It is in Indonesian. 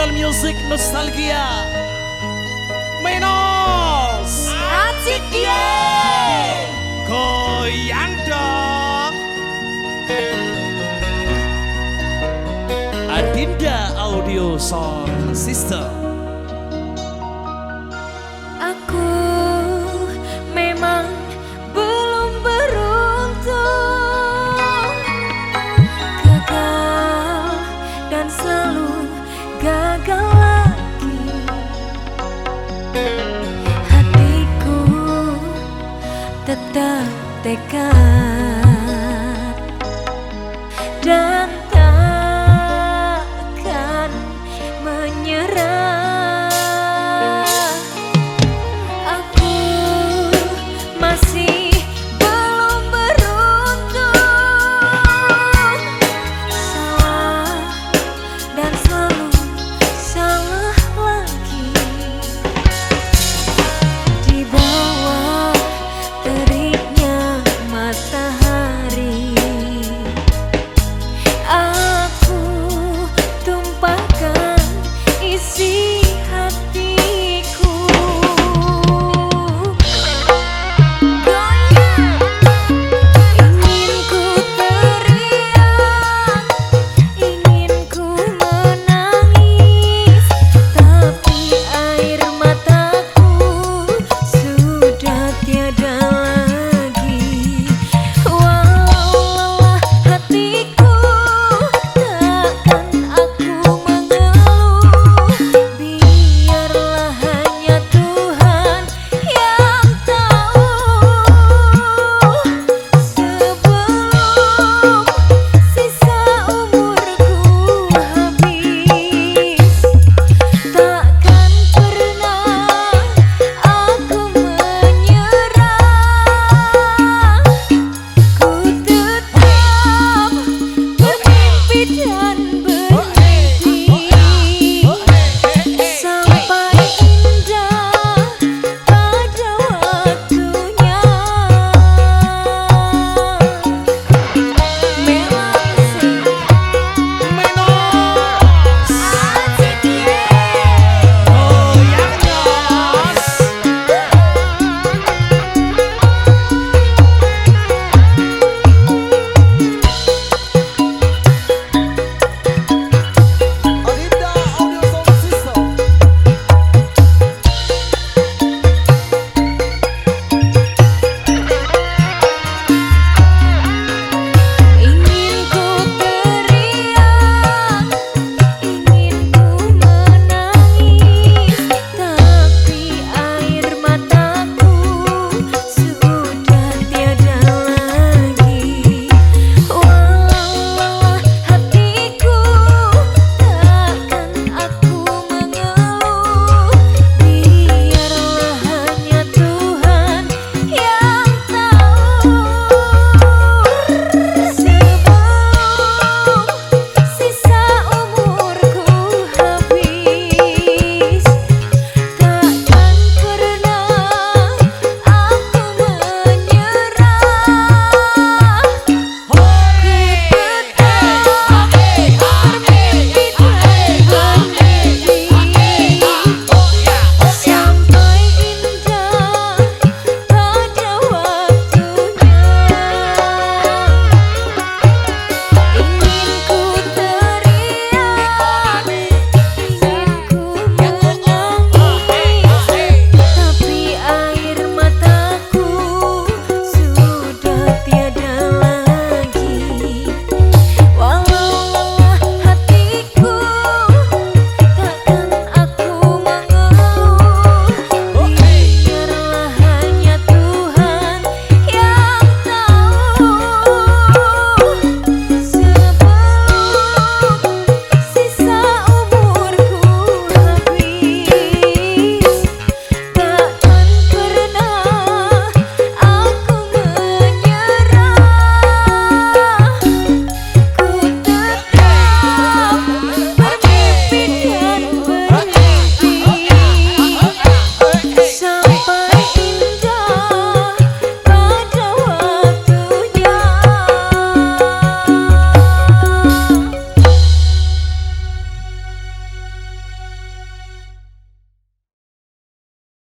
Hilal Music Nostalgia. Menos Asik ye. Goyang dong. Adinda Audio Sound System tetap tekad. Dan